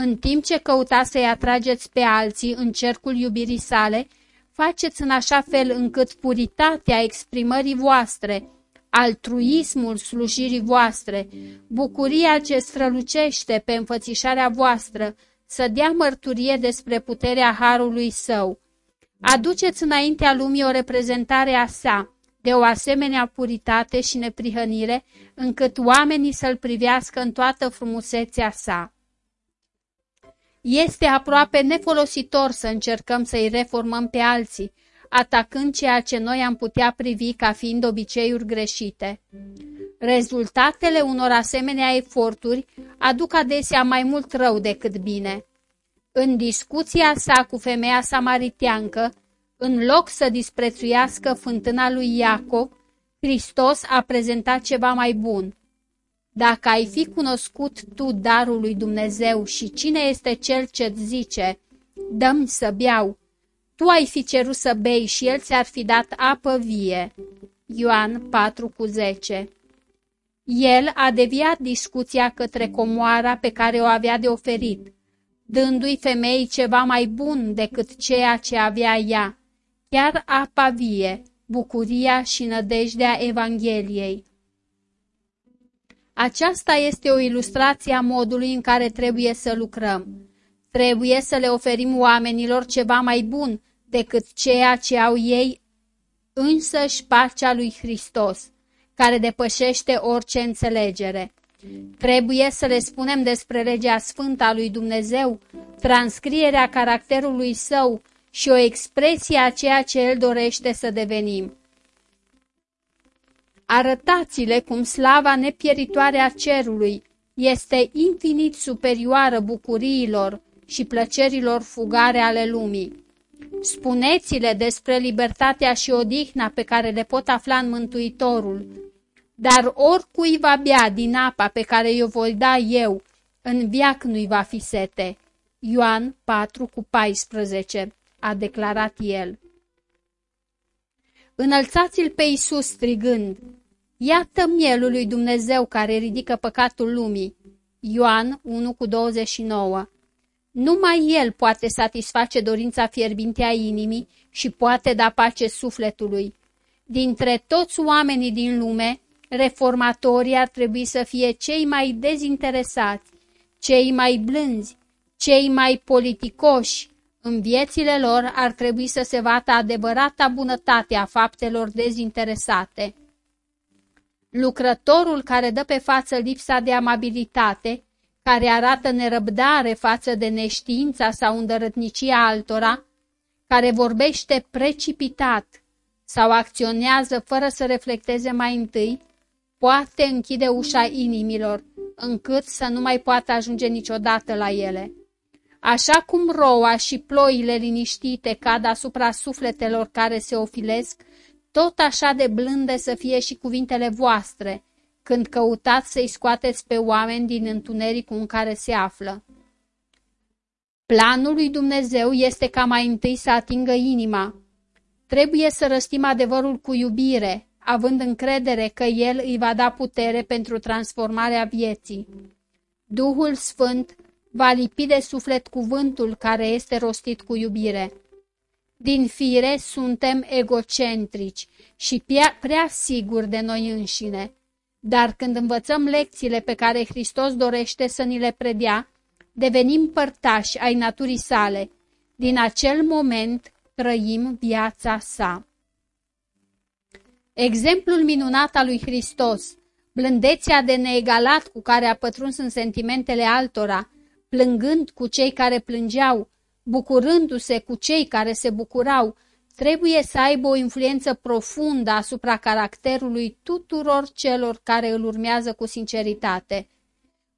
Speaker 1: În timp ce căutați să-i atrageți pe alții în cercul iubirii sale, faceți în așa fel încât puritatea exprimării voastre, altruismul slujirii voastre, bucuria ce strălucește pe înfățișarea voastră, să dea mărturie despre puterea Harului Său. Aduceți înaintea lumii o reprezentare a sa, de o asemenea puritate și neprihănire, încât oamenii să-L privească în toată frumusețea sa. Este aproape nefolositor să încercăm să-i reformăm pe alții, atacând ceea ce noi am putea privi ca fiind obiceiuri greșite. Rezultatele unor asemenea eforturi aduc adesea mai mult rău decât bine. În discuția sa cu femeia samariteancă, în loc să disprețuiască fântâna lui Iacob, Hristos a prezentat ceva mai bun. Dacă ai fi cunoscut tu darul lui Dumnezeu și cine este cel ce-ți zice, dăm să beau, tu ai fi cerut să bei și el ți-ar fi dat apă vie. Ioan 4 cu 10 El a deviat discuția către comoara pe care o avea de oferit, dându-i femeii ceva mai bun decât ceea ce avea ea, chiar apa vie, bucuria și nădejdea Evangheliei. Aceasta este o ilustrație a modului în care trebuie să lucrăm. Trebuie să le oferim oamenilor ceva mai bun decât ceea ce au ei însăși pacea lui Hristos, care depășește orice înțelegere. Trebuie să le spunem despre legea sfântă a lui Dumnezeu, transcrierea caracterului său și o expresie a ceea ce El dorește să devenim. Arătați-le cum slava nepieritoare a cerului este infinit superioară bucuriilor și plăcerilor fugare ale lumii. Spuneți-le despre libertatea și odihna pe care le pot afla în Mântuitorul, dar oricui va bea din apa pe care i-o voi da eu, în viac nu-i va fi sete. Ioan 4 cu 14, a declarat el. Înălțați-l pe Iisus strigând, Iată mielul lui Dumnezeu care ridică păcatul lumii. Ioan 1 cu 29 numai El poate satisface dorința fierbinte a inimii și poate da pace sufletului. Dintre toți oamenii din lume, reformatorii ar trebui să fie cei mai dezinteresați, cei mai blânzi, cei mai politicoși. În viețile lor ar trebui să se vată adevărata bunătate a faptelor dezinteresate. Lucrătorul care dă pe față lipsa de amabilitate care arată nerăbdare față de neștiința sau îndărătnicia altora, care vorbește precipitat sau acționează fără să reflecteze mai întâi, poate închide ușa inimilor, încât să nu mai poată ajunge niciodată la ele. Așa cum roa și ploile liniștite cad asupra sufletelor care se ofilesc, tot așa de blânde să fie și cuvintele voastre, când căutați să-i scoateți pe oameni din întunericul în care se află. Planul lui Dumnezeu este ca mai întâi să atingă inima. Trebuie să răstim adevărul cu iubire, având încredere că El îi va da putere pentru transformarea vieții. Duhul Sfânt va lipi de suflet cuvântul care este rostit cu iubire. Din fire suntem egocentrici și prea siguri de noi înșine, dar când învățăm lecțiile pe care Hristos dorește să ni le predea, devenim părtași ai naturii sale. Din acel moment trăim viața sa. Exemplul minunat al lui Hristos, blândețea de neegalat cu care a pătruns în sentimentele altora, plângând cu cei care plângeau, bucurându-se cu cei care se bucurau, trebuie să aibă o influență profundă asupra caracterului tuturor celor care îl urmează cu sinceritate.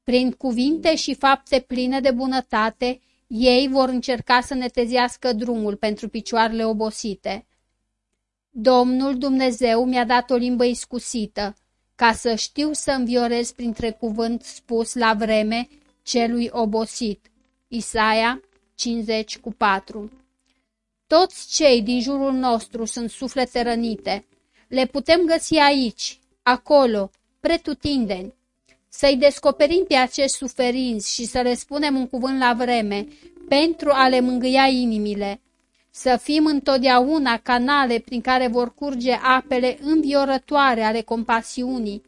Speaker 1: Prin cuvinte și fapte pline de bunătate, ei vor încerca să netezească drumul pentru picioarele obosite. Domnul Dumnezeu mi-a dat o limbă iscusită, ca să știu să înviorez printre cuvânt spus la vreme celui obosit. Isaia 50 cu 4 Toți cei din jurul nostru sunt suflete rănite. Le putem găsi aici, acolo, pretutindeni. Să-i descoperim pe acești suferinți și să le spunem un cuvânt la vreme, pentru a le mângâia inimile. Să fim întotdeauna canale prin care vor curge apele înviorătoare ale compasiunii.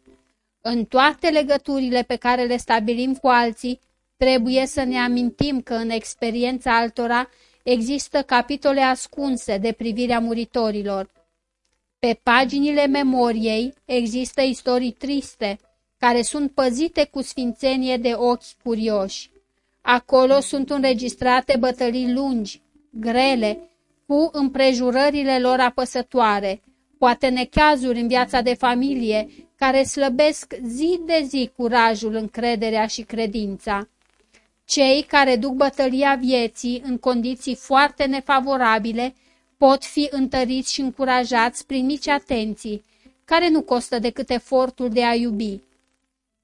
Speaker 1: În toate legăturile pe care le stabilim cu alții, Trebuie să ne amintim că în experiența altora există capitole ascunse de privirea muritorilor. Pe paginile memoriei există istorii triste, care sunt păzite cu sfințenie de ochi curioși. Acolo sunt înregistrate bătălii lungi, grele, cu împrejurările lor apăsătoare, poate necazuri în viața de familie, care slăbesc zi de zi curajul, încrederea și credința. Cei care duc bătălia vieții în condiții foarte nefavorabile pot fi întăriți și încurajați prin mici atenții, care nu costă decât efortul de a iubi.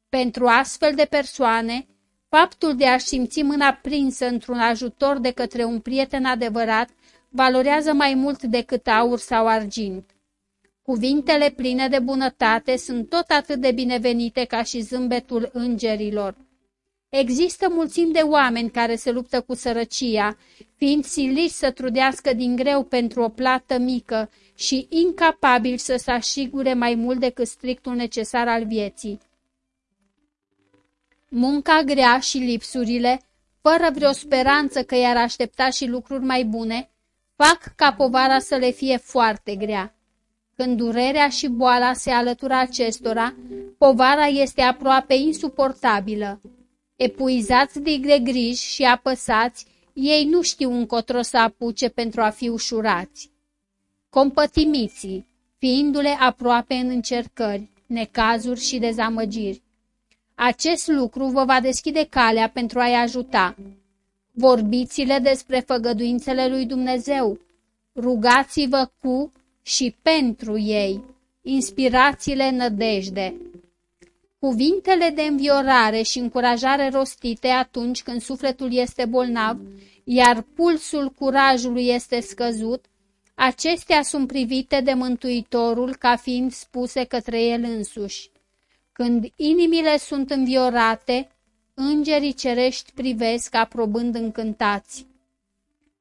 Speaker 1: Pentru astfel de persoane, faptul de a-și simți mâna prinsă într-un ajutor de către un prieten adevărat valorează mai mult decât aur sau argint. Cuvintele pline de bunătate sunt tot atât de binevenite ca și zâmbetul îngerilor. Există mulțimi de oameni care se luptă cu sărăcia, fiind siliși să trudească din greu pentru o plată mică și incapabili să se asigure mai mult decât strictul necesar al vieții. Munca grea și lipsurile, fără vreo speranță că i-ar aștepta și lucruri mai bune, fac ca povara să le fie foarte grea. Când durerea și boala se alătură acestora, povara este aproape insuportabilă. Epuizați de griji și apăsați, ei nu știu încotro să apuce pentru a fi ușurați. Compătimiții, fiindu-le aproape în încercări, necazuri și dezamăgiri. Acest lucru vă va deschide calea pentru a-i ajuta. Vorbiți-le despre făgăduințele lui Dumnezeu. Rugați-vă cu și pentru ei. Inspirați-le nădejde. Cuvintele de înviorare și încurajare rostite atunci când sufletul este bolnav, iar pulsul curajului este scăzut, acestea sunt privite de Mântuitorul ca fiind spuse către el însuși. Când inimile sunt înviorate, îngerii cerești privesc aprobând încântați.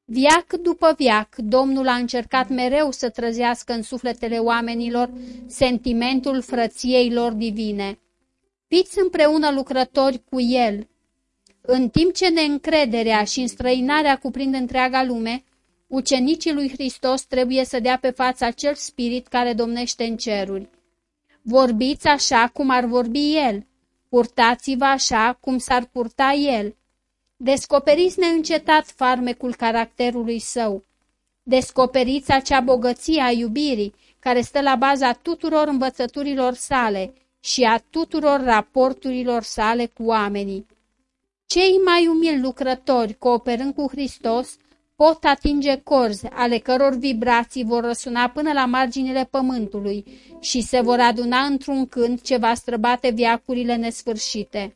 Speaker 1: Viac după viac, Domnul a încercat mereu să trăzească în sufletele oamenilor sentimentul frăției lor divine. Fiți împreună lucrători cu El. În timp ce neîncrederea și înstrăinarea cuprind întreaga lume, ucenicii lui Hristos trebuie să dea pe față acel spirit care domnește în ceruri. Vorbiți așa cum ar vorbi El. Purtați-vă așa cum s-ar purta el. Descoperiți neîncetat farmecul caracterului său. Descoperiți acea bogăție a iubirii care stă la baza tuturor învățăturilor sale și a tuturor raporturilor sale cu oamenii. Cei mai umili lucrători, cooperând cu Hristos, pot atinge corzi, ale căror vibrații vor răsuna până la marginile pământului și se vor aduna într-un cânt ce va străbate viacurile nesfârșite.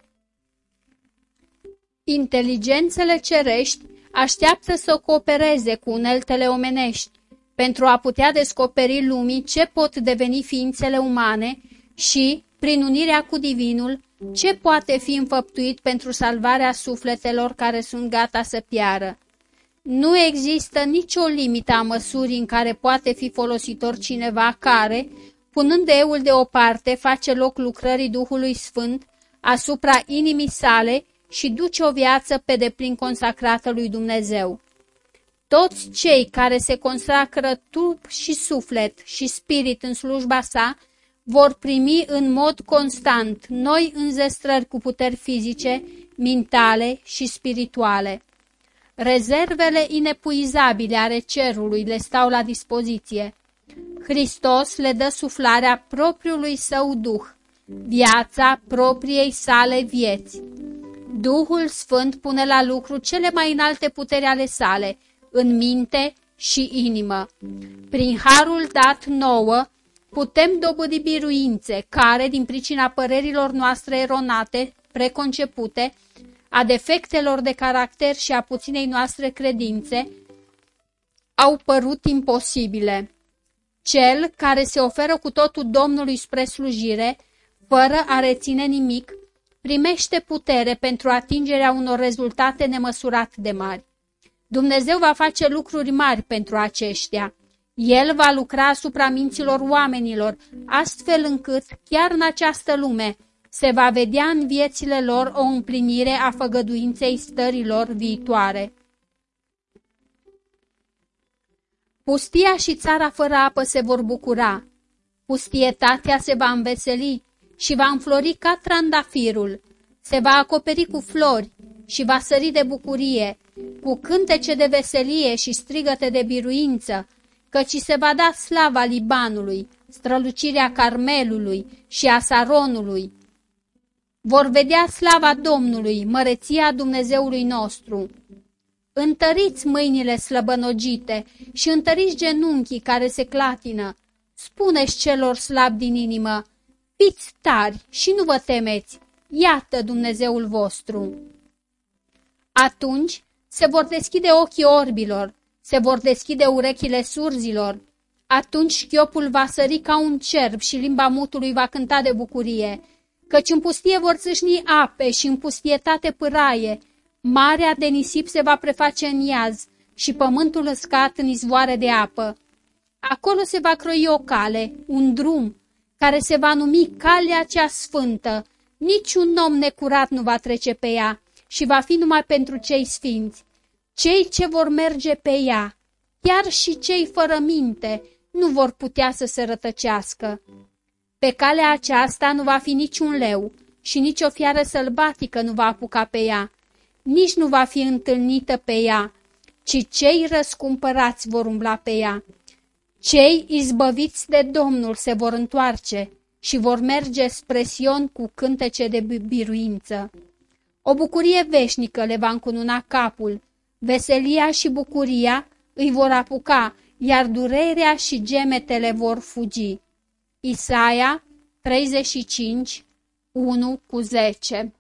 Speaker 1: Inteligențele cerești așteaptă să coopereze cu uneltele omenești pentru a putea descoperi lumii ce pot deveni ființele umane și, prin unirea cu divinul, ce poate fi înfăptuit pentru salvarea sufletelor care sunt gata să piară. Nu există nicio limită a măsurii în care poate fi folositor cineva care, punând eul deoparte, face loc lucrării Duhului Sfânt asupra inimii sale și duce o viață pe deplin consacrată lui Dumnezeu. Toți cei care se consacră trup și suflet și spirit în slujba sa vor primi în mod constant noi înzestrări cu puteri fizice, mentale și spirituale. Rezervele inepuizabile ale cerului le stau la dispoziție. Hristos le dă suflarea propriului său duh, viața propriei sale vieți. Duhul Sfânt pune la lucru cele mai înalte puteri ale sale, în minte și inimă. Prin harul dat nouă, putem dobândi biruințe care, din pricina părerilor noastre eronate, preconcepute, a defectelor de caracter și a puținei noastre credințe, au părut imposibile. Cel care se oferă cu totul Domnului spre slujire, fără a reține nimic, primește putere pentru atingerea unor rezultate nemăsurat de mari. Dumnezeu va face lucruri mari pentru aceștia. El va lucra asupra minților oamenilor, astfel încât, chiar în această lume, se va vedea în viețile lor o împlinire a făgăduinței stărilor viitoare. Pustia și țara fără apă se vor bucura, pustietatea se va înveseli și va înflori ca trandafirul, se va acoperi cu flori și va sări de bucurie, cu cântece de veselie și strigăte de biruință, căci se va da slava Libanului, strălucirea Carmelului și a Saronului, vor vedea slava Domnului, măreția Dumnezeului nostru. Întăriți mâinile slăbănogite și întăriți genunchii care se clatină. Spuneți celor slabi din inimă, fiți tari și nu vă temeți, iată Dumnezeul vostru. Atunci se vor deschide ochii orbilor, se vor deschide urechile surzilor, atunci șchiopul va sări ca un cerb și limba mutului va cânta de bucurie, căci în pustie vor țâșni ape și în pustietate pâraie, marea de nisip se va preface în iaz și pământul uscat în izvoare de apă. Acolo se va croi o cale, un drum, care se va numi Calea cea Sfântă. Niciun om necurat nu va trece pe ea și va fi numai pentru cei sfinți. Cei ce vor merge pe ea, chiar și cei fără minte, nu vor putea să se rătăcească. Pe calea aceasta nu va fi niciun leu și nici o fiară sălbatică nu va apuca pe ea, nici nu va fi întâlnită pe ea, ci cei răscumpărați vor umbla pe ea. Cei izbăviți de Domnul se vor întoarce și vor merge spre Sion cu cântece de biruință. O bucurie veșnică le va încununa capul, veselia și bucuria îi vor apuca, iar durerea și gemetele vor fugi. Isaia 35, 1 cu 10